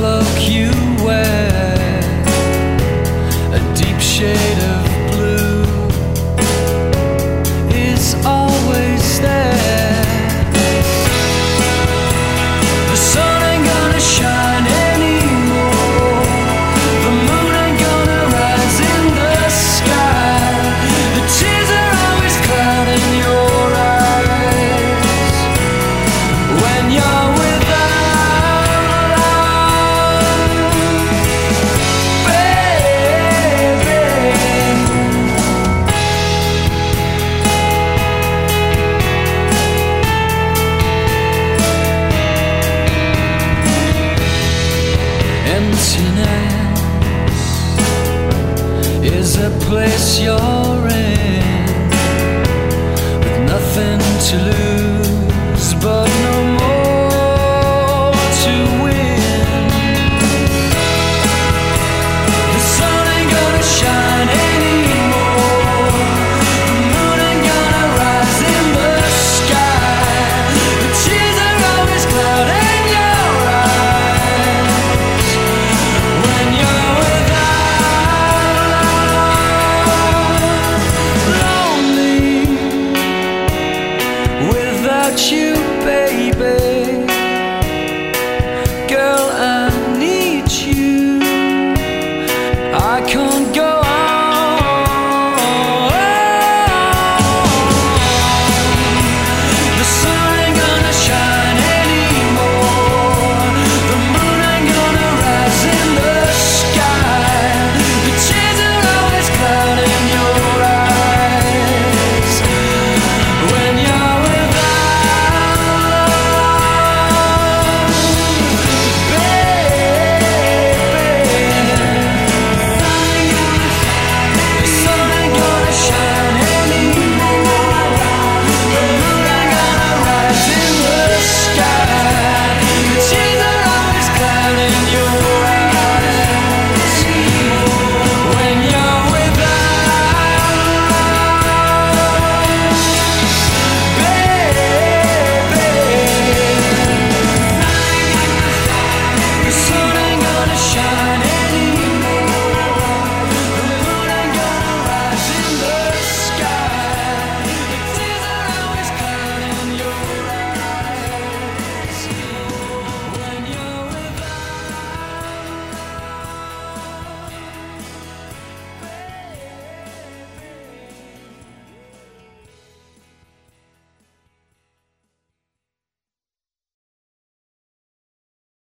cloak you wear, a deep shade. Is a place you're